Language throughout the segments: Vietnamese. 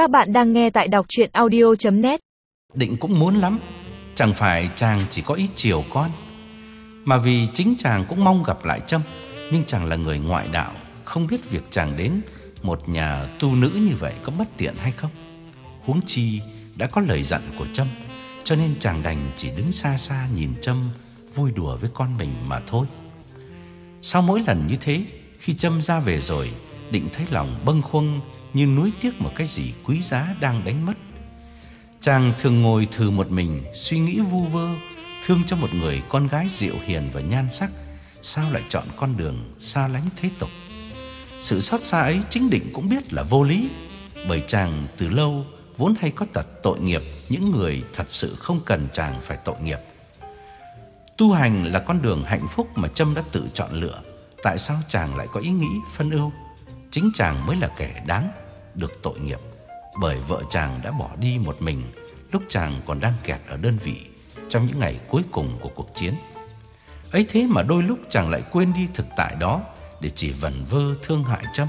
Các bạn đang nghe tại đọc chuyện audio.net Định cũng muốn lắm. Chẳng phải chàng chỉ có ý chiều con, Mà vì chính chàng cũng mong gặp lại Trâm, Nhưng chàng là người ngoại đạo, Không biết việc chàng đến Một nhà tu nữ như vậy có bất tiện hay không. Huống chi đã có lời dặn của Trâm, Cho nên chàng đành chỉ đứng xa xa nhìn Trâm, Vui đùa với con mình mà thôi. Sau mỗi lần như thế, Khi Trâm ra về rồi Định thấy lòng bâng khuâng Như nuối tiếc một cái gì quý giá đang đánh mất. Chàng thường ngồi thử một mình, Suy nghĩ vu vơ, Thương cho một người con gái dịu hiền và nhan sắc, Sao lại chọn con đường xa lánh thế tục. Sự xót xa ấy chính định cũng biết là vô lý, Bởi chàng từ lâu Vốn hay có tật tội nghiệp, Những người thật sự không cần chàng phải tội nghiệp. Tu hành là con đường hạnh phúc mà Trâm đã tự chọn lựa, Tại sao chàng lại có ý nghĩ phân ưu? Chính chàng mới là kẻ đáng được tội nghiệp. Bởi vợ chàng đã bỏ đi một mình, Lúc chàng còn đang kẹt ở đơn vị Trong những ngày cuối cùng của cuộc chiến. Ấy thế mà đôi lúc chàng lại quên đi thực tại đó Để chỉ vẩn vơ thương hại Trâm.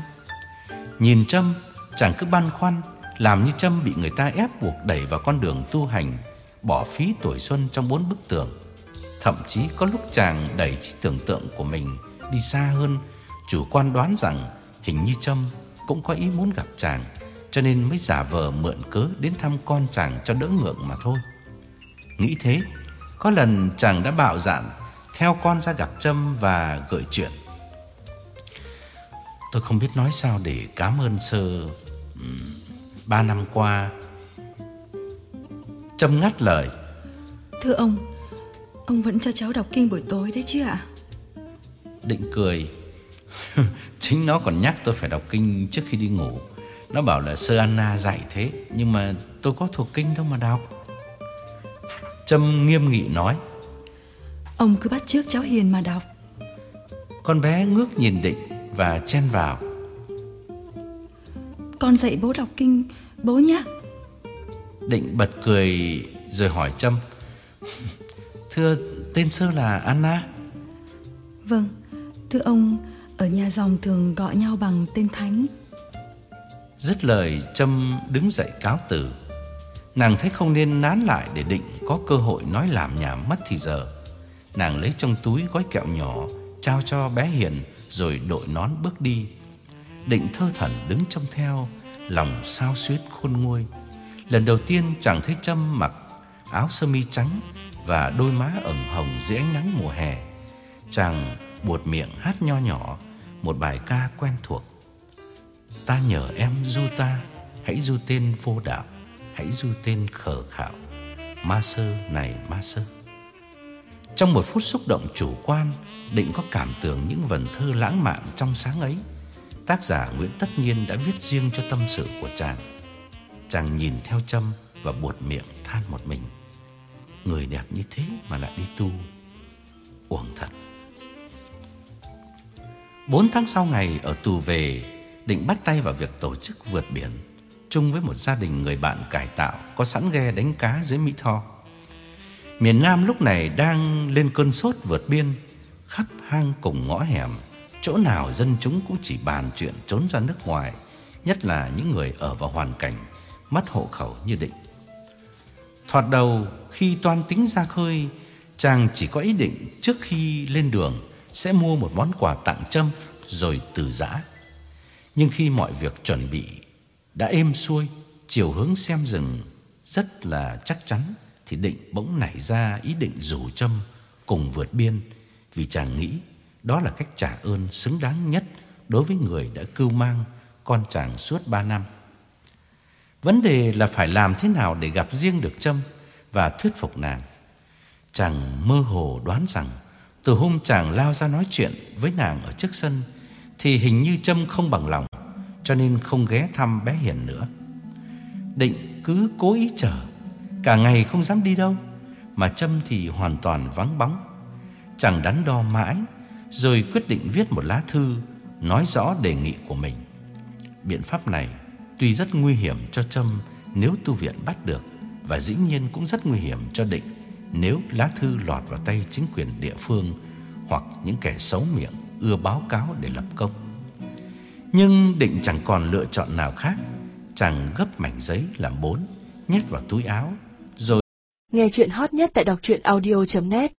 Nhìn Trâm, Chàng cứ băn khoăn Làm như Trâm bị người ta ép buộc đẩy vào con đường tu hành, Bỏ phí tuổi xuân trong bốn bức tường. Thậm chí có lúc chàng đẩy trí tưởng tượng của mình đi xa hơn, Chủ quan đoán rằng hình như Trâm cũng có ý muốn gặp chàng Cho nên mới giả vờ mượn cớ đến thăm con chàng cho đỡ ngượng mà thôi. Nghĩ thế Có lần chàng đã bạo dạn Theo con ra gặp Trâm và gợi chuyện. Tôi không biết nói sao để cảm ơn sơ Ba năm qua. Trâm ngắt lời. Thưa ông Ông vẫn cho cháu đọc kinh buổi tối đấy chứ ạ? Định cười Chính nó còn nhắc tôi phải đọc kinh trước khi đi ngủ. Nó bảo là sơ Anna dạy thế Nhưng mà tôi có thuộc kinh đâu mà đọc. Trâm nghiêm nghị nói Ông cứ bắt trước cháu Hiền mà đọc. Con bé ngước nhìn định và chen vào. Con dạy bố đọc kinh Bố nhé Định bật cười rồi hỏi Trâm Thưa tên sơ là Anna? Vâng Thưa ông ở nhà dòng thường gọi nhau bằng tên Thánh. Dứt lời, Trâm đứng dậy cáo từ. Nàng thấy không nên nán lại để định có cơ hội nói làm nhảm mất thì giờ. Nàng lấy trong túi gói kẹo nhỏ, Trao cho bé Hiền, Rồi đội nón bước đi. Định thơ thẩn đứng trông theo, Lòng sao xuyết khôn nguôi. Lần đầu tiên chẳng thấy Trâm mặc áo sơ mi trắng Và đôi má ửng hồng dưới ánh nắng mùa hè. Chàng buột miệng hát nho nhỏ một bài ca quen thuộc. Ta nhờ em du ta, Hãy du tên vô đạo, Hãy du tên khờ khạo. Ma sơ này ma sơ. Trong một phút xúc động chủ quan, Định có cảm tưởng những vần thơ lãng mạn trong sáng ấy, Tác giả Nguyễn Tất Nhiên đã viết riêng cho tâm sự của chàng. Chàng nhìn theo châm và buột miệng than một mình. Người đẹp như thế mà lại đi tu, Uổng thật. Bốn tháng sau ngày, ở tù về, Định bắt tay vào việc tổ chức vượt biển, Chung với một gia đình người bạn cải tạo Có sẵn ghe đánh cá dưới Mỹ Tho. Miền Nam lúc này đang lên cơn sốt vượt biên, Khắp hang cùng ngõ hẻm. Chỗ nào dân chúng cũng chỉ bàn chuyện trốn ra nước ngoài, Nhất là những người ở vào hoàn cảnh Mất hộ khẩu như định. Thoạt đầu, khi toan tính ra khơi, Chàng chỉ có ý định trước khi lên đường sẽ mua một món quà tặng Trâm Rồi từ giã Nhưng khi mọi việc chuẩn bị Đã êm xuôi, Chiều hướng xem rừng Rất là chắc chắn, Thì định bỗng nảy ra ý định rủ Trâm Cùng vượt biên, Vì chàng nghĩ Đó là cách trả ơn xứng đáng nhất Đối với người đã cưu mang Con chàng suốt ba năm Vấn đề là phải làm thế nào để gặp riêng được Trâm và thuyết phục nàng. Chàng mơ hồ đoán rằng từ hôm chàng lao ra nói chuyện với nàng ở trước sân thì hình như Trâm không bằng lòng cho nên không ghé thăm bé Hiền nữa. Định cứ cố ý chờ, cả ngày không dám đi đâu, mà Trâm thì hoàn toàn vắng bóng. Chàng đắn đo mãi rồi quyết định viết một lá thư nói rõ đề nghị của mình. Biện pháp này tuy rất nguy hiểm cho Trâm nếu tu viện bắt được và dĩ nhiên cũng rất nguy hiểm cho Định nếu lá thư lọt vào tay chính quyền địa phương hoặc những kẻ xấu miệng ưa báo cáo để lập công. Nhưng Định chẳng còn lựa chọn nào khác, Chàng gấp mảnh giấy làm bốn, nhét vào túi áo, rồi Nghe chuyện hot nhất tại đọc truyện audio.net